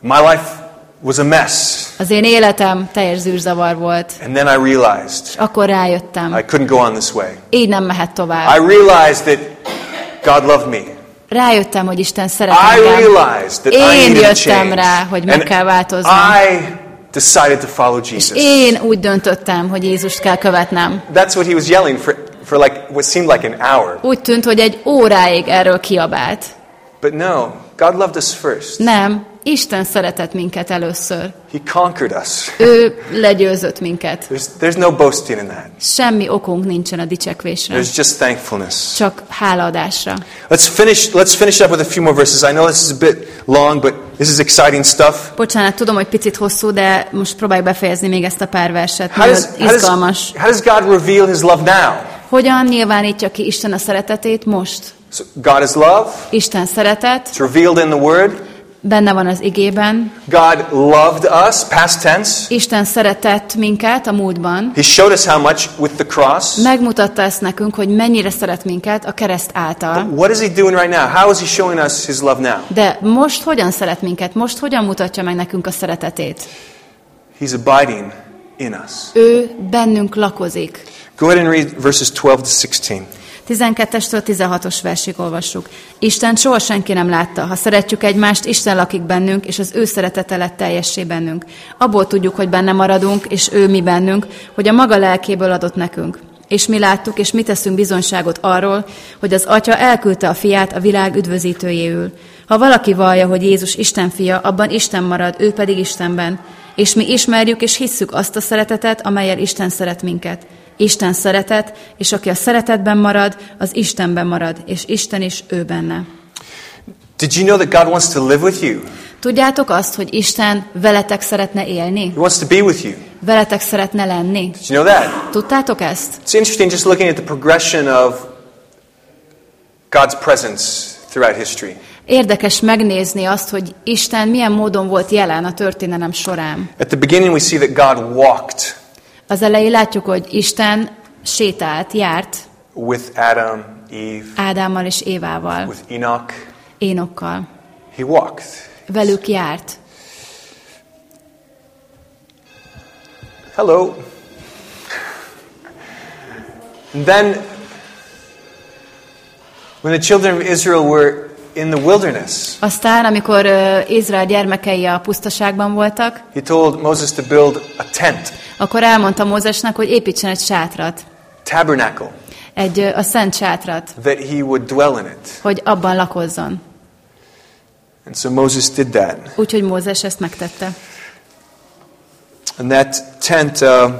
My life was a mess. Az én életem teljes zűrzavar volt. And then I realized És akkor rájöttem. I couldn't go on this way. Így nem mehet I tovább. realized that God loved me. Rájöttem, hogy Isten szeret I engem. I Én jöttem rá, hogy meg kell változnom. I decided to follow Jesus. Én úgy döntöttem, hogy Jézust kell követnem. That's what he was yelling for, for like what seemed like an hour. Úgy tűnt, hogy egy óráig erről kiabált. But no, God loved us first. Nem, Isten szeretett minket először. He conquered us. Ő legyőzött minket. There's, there's no boasting in that. Semmi okunk nincsen a dicsekvésre. There's just thankfulness. Csak hálaadásra. Let's finish, let's finish up with a few more verses. I know this is a bit long, but this is exciting stuff. Bocsánat, tudom, hogy picit hosszú, de most próbálj befejezni még ezt a pár verset. How does, Nagyon how, does, izgalmas. how does God reveal his love now? Hogyan nyilvánítja ki Isten a szeretetét most? So God is love. Isten szeretet, It's revealed in the Word. Benne van az igében. God loved us, past tense. Isten szeretett minket a múltban. He showed us how much with the cross. Megmutatta ezt nekünk, hogy mennyire szeret minket a kereszt által. What is he doing right now? How is he showing us his love now? De most hogyan szeret minket? Most hogyan mutatja meg nekünk a szeretetét? He's abiding in us. Ő bennünk lakozik. Go ahead and read verses 12 to 16. 12-től 16-os versig olvassuk. Isten soha senki nem látta. Ha szeretjük egymást, Isten lakik bennünk, és az ő szeretete lett teljessé bennünk. Abból tudjuk, hogy benne maradunk, és ő mi bennünk, hogy a maga lelkéből adott nekünk. És mi láttuk, és mi teszünk bizonyságot arról, hogy az Atya elküldte a fiát a világ üdvözítőjéül. Ha valaki vallja, hogy Jézus Isten fia, abban Isten marad, ő pedig Istenben. És mi ismerjük és hisszük azt a szeretetet, amelyel Isten szeret minket. Isten szeretet, és aki a szeretetben marad, az Istenben marad, és Isten is ő benne. Did you know that God wants to live with you? Tudjátok azt, hogy Isten veletek szeretne élni? He wants to be with you. Veletek szeretne lenni? Did you know that? Tudtátok ezt? It's interesting just looking at the progression of God's presence throughout history. Érdekes megnézni azt, hogy Isten milyen módon volt jelen a történelem során. At the beginning, we see that God walked Az elején látjuk, hogy Isten sétált, járt with Adam, Eve, Ádámmal és Évával, with Enoch. Énokkal. He walked. Velük járt. Hello. Then, when the children of Israel were in the wilderness, Aztán, amikor ö, Izrael gyermekei a pusztaságban voltak, he told Moses to build a tent, akkor elmondta Mózesnek, hogy építsen egy sátrat, tabernacle, egy ö, a szent sátrat, that he would dwell in it. hogy abban lakozzon. And so Moses did that. Úgyhogy Mózes ezt megtette. And that tent, uh,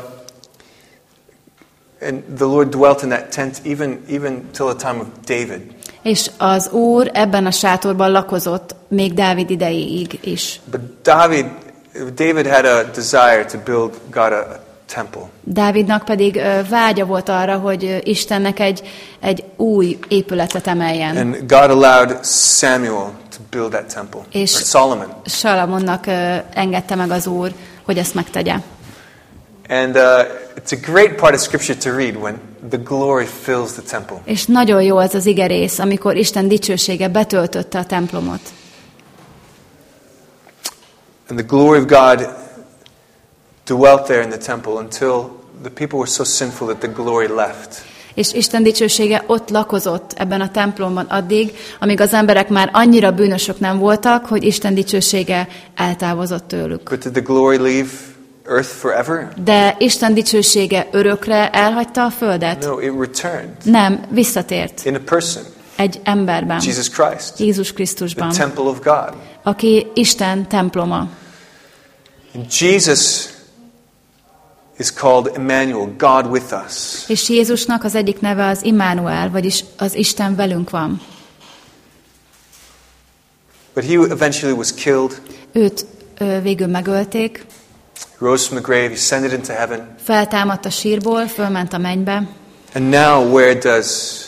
and the Lord dwelt in that tent even, even till the time of David. És az Úr ebben a sátorban lakozott még Dávid idejéig is. But David, David had a desire to build God a temple. Dávidnak pedig vágya volt arra, hogy Istennek egy, egy új épületet emeljen. And God allowed Samuel to build that temple. És- Or Solomon. Salamonnak engedte meg az Úr, hogy ezt megtegye. And uh, it's a great part of Scripture to read when the glory fills the temple. És nagyon jó ez az igerész, amikor Isten dicsősége betöltötte a templomot. And the glory of God dwelt there in the temple until the people were so sinful that the glory left. És Isten dicsősége ott lakozott ebben a templomban addig, amíg az emberek már annyira bűnösök nem voltak, hogy Isten dicsősége eltávozott tőlük. But did the glory leave earth forever? De Isten dicsősége örökre elhagyta a földet? No, it returned Nem, visszatért in a person, egy emberben, Jesus Christ, Jézus the Krisztusban, temple of God. aki Isten temploma. Jesus is called Emmanuel, God with us. És Jézusnak az egyik neve az Immanuel, vagyis az Isten velünk van. But he eventually was killed, Őt ö, végül megölték, rose from the grave, he ascended into heaven. feltámadt a sírból, fölment a mennybe, And now, where does,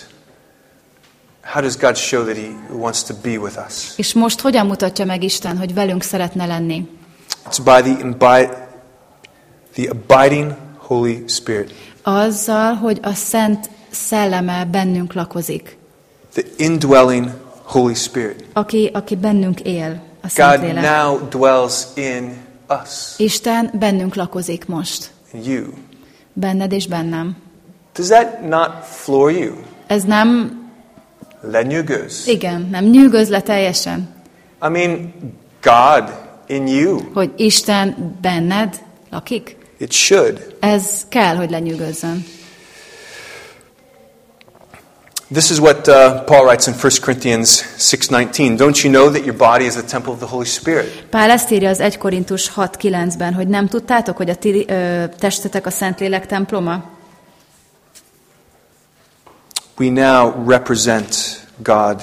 how does God show that he wants to be with us? és most hogyan mutatja meg Isten, hogy velünk szeretne lenni? It's by the, imbi- the abiding Holy Spirit, Azzal, hogy a Szent Szelleme bennünk lakozik, the indwelling Holy Spirit. aki, aki bennünk él, a Szent God Lélek. now dwells in us, Isten bennünk lakozik most, you. benned és bennem. Does that not floor you? Ez nem, Len you goose. igen, nem nyűgöz le teljesen, I mean, God in you. hogy Isten benned lakik? It should. Ez kell, hogy lenyűgözzön. This is what uh, Paul writes in 1 Corinthians 6:19. Don't you know that your body is the temple of the Holy Spirit? Pál ezt írja az 1 Korintus 6.9-ben, hogy nem tudtátok, hogy a ti ö, testetek a Szentlélek temploma? We now represent God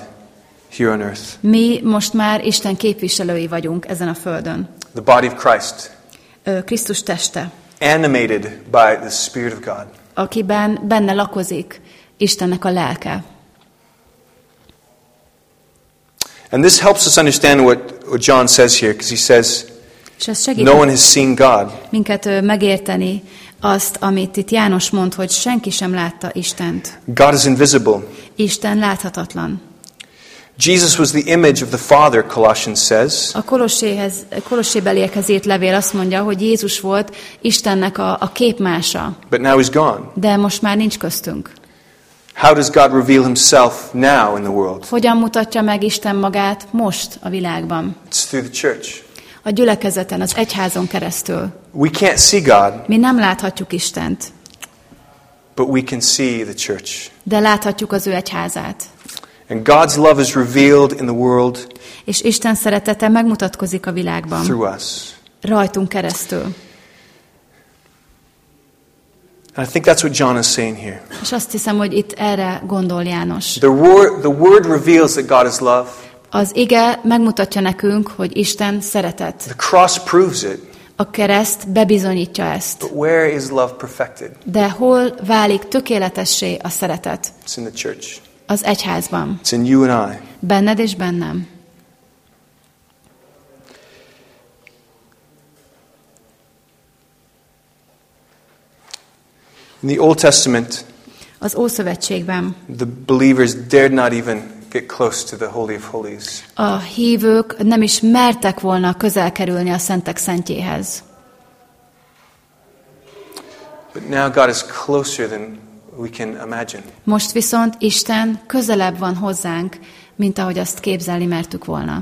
here on earth. Mi most már Isten képviselői vagyunk ezen a földön. The body of Christ, Ö, Krisztus teste, animated by the Spirit of God. akiben benne lakozik Istennek a lelke. And this helps us understand what, what John says here, because he says, No one has seen God. minket megérteni azt, amit itt János mond, hogy senki sem látta Istent. God is invisible. Isten láthatatlan. Jesus was the image of the Father, Colossians says. A Kolosséhez, Kolossébeliekhez írt levél azt mondja, hogy Jézus volt Istennek a, a képmása, But now he's gone. de most már nincs köztünk. How does God reveal himself now in the world? Hogyan mutatja meg Isten magát most a világban? It's through the church. A gyülekezeten, az egyházon keresztül. We can't see God, Mi nem láthatjuk Istent, but we can see the church. de láthatjuk az ő egyházát. And God's love is revealed in the world És Isten szeretete megmutatkozik a világban, through us. rajtunk keresztül. And I think that's what John is saying here. És azt hiszem, hogy itt erre gondol János. The word, the word reveals that God is love, Az ige megmutatja nekünk, hogy Isten szeretet. The cross proves it. A kereszt bebizonyítja ezt. But where is love perfected? De hol válik tökéletessé a szeretet? It's in the church. Az egyházban. It's in you and I. Benned és bennem. In the Old Testament, Az Ószövetségben the believers dared not even get close to the Holy of Holies. a hívők nem is mertek volna közel kerülni a szentek szentjéhez. But now God is closer than we can imagine. Most viszont Isten közelebb van hozzánk, mint ahogy azt képzelni mertük volna.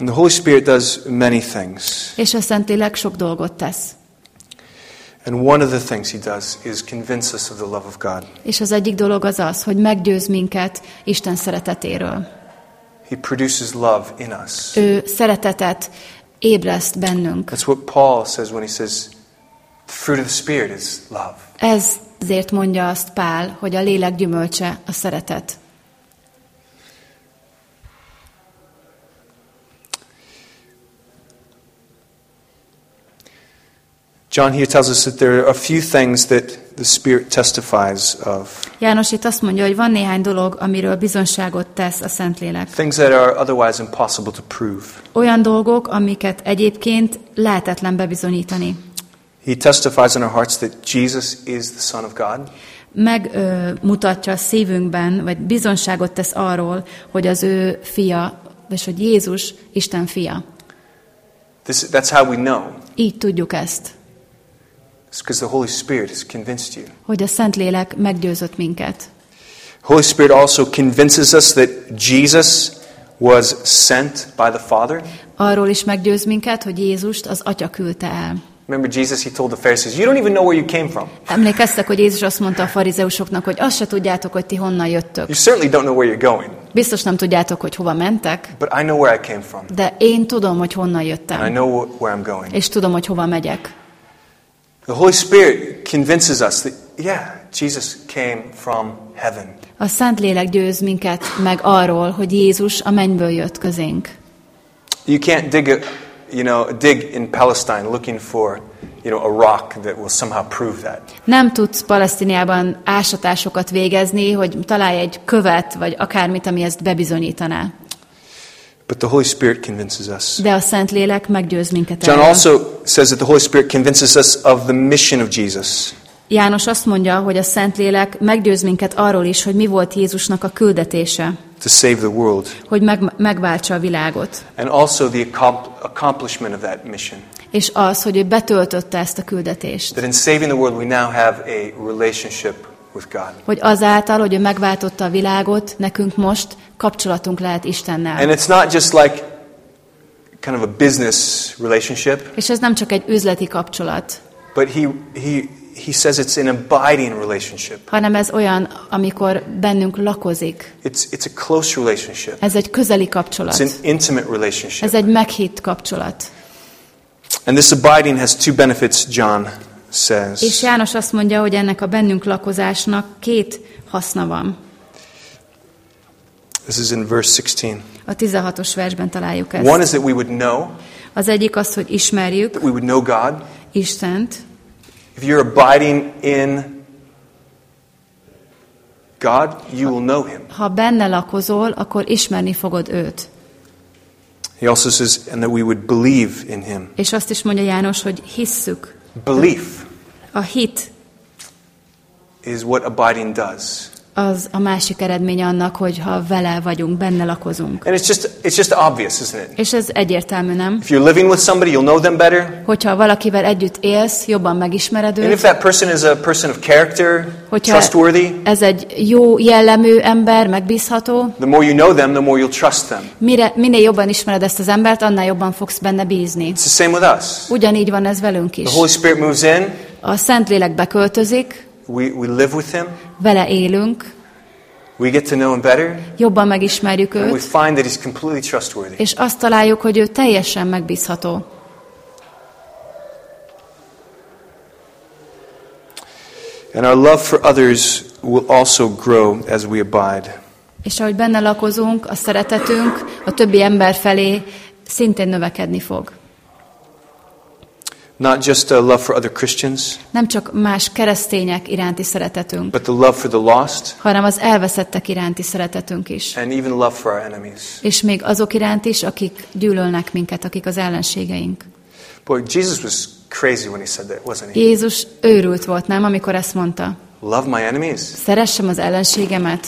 And the Holy Spirit does many things. És a Szentlélek sok dolgot tesz. And one of the things he does is convince us of the love of God. És az egyik dolog az az, hogy meggyőz minket Isten szeretetéről. He produces love in us. Ő szeretetet ébreszt bennünk. That's what Paul says when he says, the fruit of the Spirit is love. Ezért mondja azt Pál, hogy a lélek gyümölcse a szeretet. John here tells us that there are a few things that the Spirit testifies of, János itt azt mondja, hogy van néhány dolog, amiről bizonságot tesz a Szentlélek. things that are otherwise impossible to prove. Olyan dolgok, amiket egyébként lehetetlen bebizonyítani. He testifies in our hearts that Jesus is the Son of God, Megmutatja a szívünkben, vagy bizonságot tesz arról, hogy az ő fia, vagy hogy Jézus Isten fia. This, that's how we know. Így tudjuk ezt, It's because the Holy Spirit has convinced you. hogy a Szentlélek meggyőzött minket. Holy Spirit also convinces us that Jesus was sent by the Father. Arról is meggyőz minket, hogy Jézust az Atya küldte el. Remember, Jesus, he told the Pharisees, You don't even know where you came from. Emlékeztek, hogy Jézus azt mondta a farizeusoknak, hogy azt se tudjátok, hogy ti honnan jöttök. You certainly don't know where you're going, Biztos nem tudjátok, hogy hova mentek, but I know where I came from, de én tudom, hogy honnan and I jöttem, know wh- where I'm going. és tudom, hogy hova megyek. The Holy Spirit convinces us that, yeah, Jesus came from heaven. A Szentlélek győz minket meg arról, hogy Jézus a mennyből jött közénk. You can't dig a, you know, dig in Palestine looking for, you know, a rock that will somehow prove that. Nem tudsz Palesztiniában ásatásokat végezni, hogy találj egy követ, vagy akármit, ami ezt bebizonyítaná. But the Holy Spirit convinces us. De a Szentlélek meggyőz minket John erről. also says that the Holy Spirit convinces us of the mission of Jesus. János azt mondja, hogy a Szentlélek meggyőz minket arról is, hogy mi volt Jézusnak a küldetése, to save the world, hogy meg, megváltsa a világot. and also the accom- accomplishment of that mission. És az, hogy ő betöltötte ezt a küldetést. That in saving the world, we now have a relationship. Hogy azáltal, hogy ő megváltotta a világot, nekünk most kapcsolatunk lehet Istennel. And it's not just like kind of a business relationship, És ez nem csak egy üzleti kapcsolat, but he, he, he says it's an abiding relationship. hanem ez olyan, amikor bennünk lakozik. It's, it's a close relationship, Ez egy közeli it's kapcsolat. an intimate relationship. Ez egy meghitt kapcsolat. And this abiding has two benefits, John says. És János azt mondja, hogy ennek a bennünk lakozásnak két haszna van. This is in verse 16. A 16-os versben találjuk One ezt. is that we would know, Az egyik az, hogy ismerjük that we would know God. Istent, If you're abiding in God, you will know Him. ha benne lakozol, akkor ismerni fogod őt. He also says, and that we would believe in Him. És azt is mondja János, hogy hisszük. Belief A hit is what abiding does. Az a másik eredmény annak, hogy ha vele vagyunk, benne lakozunk. And it's just, it's just obvious, isn't it? És ez egyértelmű, nem? If you're living with somebody, you'll know them better. Hogyha valakivel együtt élsz, jobban megismered And if őt, that person is a person of character, hogyha trustworthy, ez egy jó jellemű ember, megbízható, the more you know them, the more you'll trust them. mire, minél jobban ismered ezt az embert, annál jobban fogsz benne bízni. It's the same with us. Ugyanígy van ez velünk is. The Holy Spirit moves in, A Szentlélek beköltözik, we, we live with Him, vele élünk, we get to know Him better, jobban megismerjük and we őt, find that He's completely trustworthy. és azt találjuk, hogy ő teljesen megbízható. And our love for others will also grow as we abide. És ahogy benne lakozunk, a szeretetünk a többi ember felé szintén növekedni fog. Not just a love for other Christians, Nem csak más keresztények iránti szeretetünk, but the love for the lost hanem az elveszettek iránti szeretetünk is. and even love for our enemies. És még azok iránt is, akik gyűlölnek minket, akik az ellenségeink. Boy, Jesus was crazy when he said that, wasn't he? Jézus őrült volt, nem, amikor ezt mondta. Love my enemies? Szeressem az ellenségemet,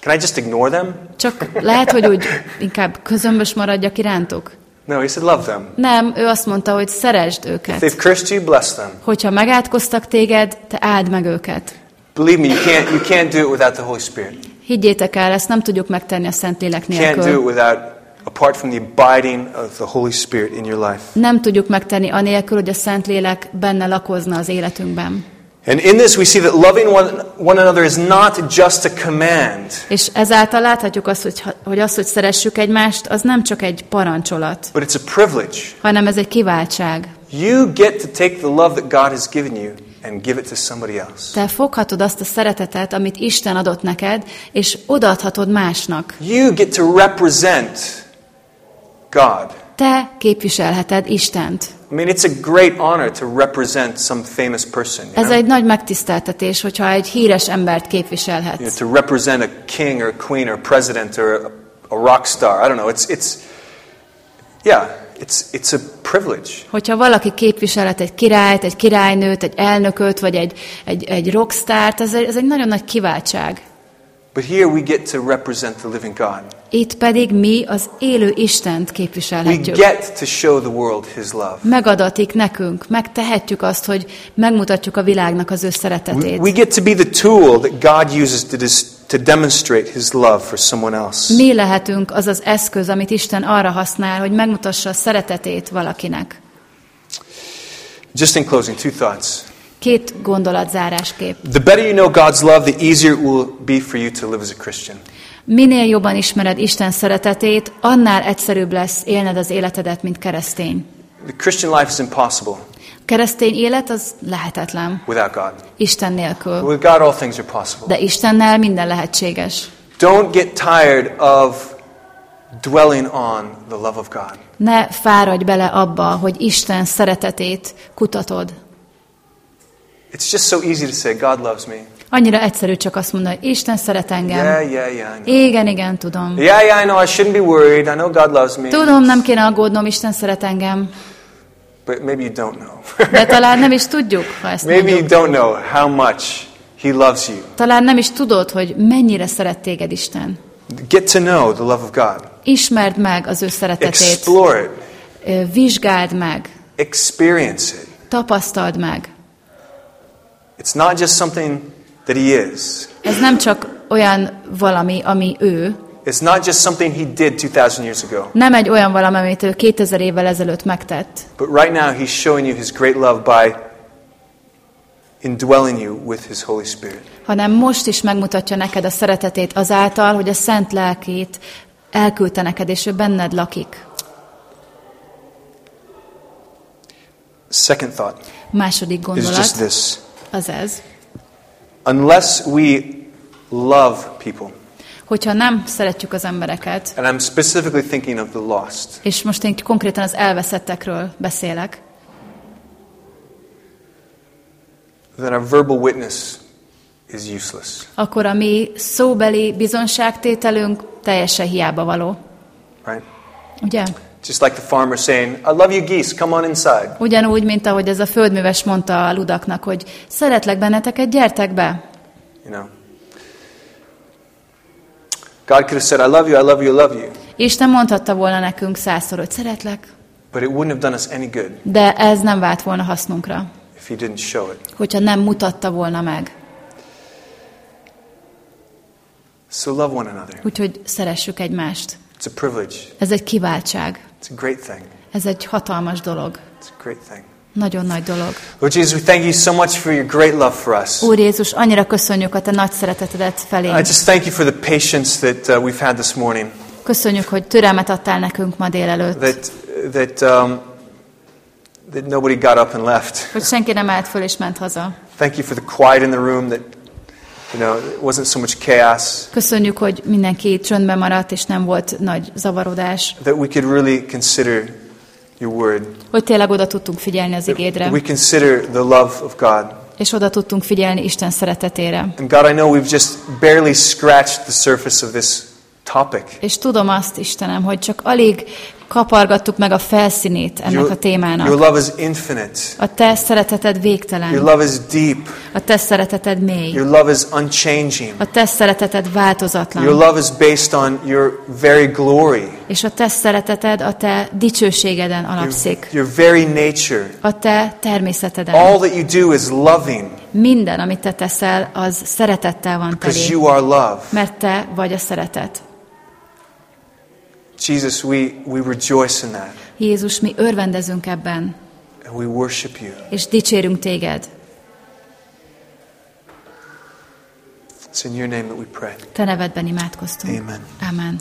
Can I just ignore them? csak lehet, hogy úgy inkább közömbös maradjak irántuk. No, he said, love them. Nem, ő azt mondta, hogy szeresd If őket. they've cursed you, bless them. Hogyha megátkoztak téged, te áld meg őket. Believe me, you can't, you can't do it without the Holy Spirit. Higgyétek el, ezt nem tudjuk megtenni a Szentlélek You can't do it nélkül. without, apart from the abiding of the Holy Spirit in your life. Nem tudjuk megtenni anélkül, hogy a Szentlélek benne lakozna az életünkben. And in this, we see that loving one, one another is not just a command, És ezáltal láthatjuk azt, hogy, hogy az, hogy szeressük egymást, az nem csak egy parancsolat, but it's a privilege. hanem ez egy kiváltság. You get to take the love that God has given you and give it to somebody else. Te foghatod azt a szeretetet, amit Isten adott neked, és odaadhatod másnak. You get to represent God. Te képviselheted Istent. I mean, it's a great honor to represent some famous person. You Ez know? egy nagy megtiszteltetés, hogyha egy híres embert You know, képviselhetsz. to represent a king or a queen or a president or a, a rock star. I don't know. It's, it's yeah, it's, it's a privilege. Hogyha valaki képviselhet egy királyt, egy királynőt, egy elnököt, vagy egy, egy, egy rockstárt, ez egy, ez egy nagyon nagy kiváltság. But here we get to represent the living God. Itt pedig mi az élő Istent We képviselhetjük. get to show the world His love. Megadatik nekünk, megtehetjük azt, hogy megmutatjuk a világnak az ő We, szeretetét. we get to be the tool that God uses to, dis, to demonstrate His love for someone else. Mi lehetünk az az eszköz, amit Isten arra használ, hogy megmutassa a szeretetét valakinek. Just in closing, two thoughts. Két gondolat zárásképp. The better you know God's love, the easier it will be for you to live as a Christian. Minél jobban ismered Isten szeretetét, annál egyszerűbb lesz élned az életedet, mint keresztény. The Christian life is impossible A keresztény élet az lehetetlen, without God. Isten nélkül. With God, all things are possible. De Istennel minden lehetséges. Don't get tired of dwelling on the love of God. Ne fáradj bele abba, hogy Isten szeretetét kutatod. It's just so easy to say, God loves me. Annyira egyszerű csak azt mondani, Isten szeret engem. Yeah, yeah, yeah. I know. Igen, igen, tudom. Yeah, yeah, I know. I shouldn't be worried. I know God loves me. Tudom, nem kéne aggódnom, Isten szeret engem. But maybe you don't know. De talán nem is tudjuk, ha ezt maybe you mondjuk. don't know how much He loves you. Talán nem is tudod, hogy mennyire szeret téged Isten. Get to know the love of God. Ismerd meg az ő szeretetét. Explore it. Vizsgáld meg. Experience it. Tapasztald meg. It's not just something that He is. Ez nem csak olyan valami, ami ő, It's not just something He did 2,000 years ago. nem egy olyan valami, amit ő 2000 évvel ezelőtt megtett, But right now, He's showing you His great love by indwelling you with His Holy Spirit. hanem most is megmutatja neked a szeretetét azáltal, hogy a szent lelkét elküldte neked, és ő benned lakik. Second thought Második is gondolat just this az ez, unless we love people, hogyha nem szeretjük az embereket, and I'm specifically thinking of the lost, és most én konkrétan az elveszettekről beszélek, then our verbal witness is useless. akkor a mi szóbeli bizonságtételünk teljesen hiába való. Right? Ugye? Just like the farmer saying, I love you geese, come on inside. Ugyanúgy, mint ahogy ez a földműves mondta a ludaknak, hogy szeretlek benneteket, gyertek be. You know. God could have said, I love you, I love you, I love you. Isten mondhatta volna nekünk százszor, hogy szeretlek, But it wouldn't have done us any good de ez nem vált volna hasznunkra, if He didn't show it. hogyha nem mutatta volna meg. So love one another. Úgyhogy szeressük egymást. It's a privilege. Ez egy kiváltság. It's a great thing. Ez egy hatalmas dolog. It's a great thing. Nagyon nagy dolog. Lord Jesus, we thank you so much for your great love for us. Úr Jézus, annyira köszönjük a te nagy szeretetedet I felé. just thank you for the patience that uh, we've had this morning. Köszönjük, hogy türelmet adtál nekünk ma délelőtt. That, that, um, that nobody got up and left. Hogy senki nem állt föl és ment haza. Thank you for the quiet in the room that You know, it wasn't so much chaos. Köszönjük, hogy mindenki csöndben maradt, és nem volt nagy zavarodás. That we could really consider your word. Hogy tényleg oda tudtunk figyelni az igédre, We consider the love of God. és oda tudtunk figyelni Isten szeretetére. And God, I know we've just barely scratched the surface of this topic. És tudom azt, Istenem, hogy csak alig kapargattuk meg a felszínét ennek a Your, your témának. love is infinite. A te szereteted Your végtelen, love is deep. a te szereteted mély, Your love is unchanging. a te szereteted Your változatlan, love is based on your very glory, és a te szereteted a te dicsőségeden your, alapszik, your very nature. a te természeteden. All that you do is loving Minden, amit te teszel, az szeretettel van because teli, you are love. mert te vagy a szeretet. Jesus, we, we rejoice in that Jézus, mi örvendezünk ebben, and we worship you. és dicsérünk téged. It's in your name that we pray. Te nevedben imádkoztunk. Amen. Amen.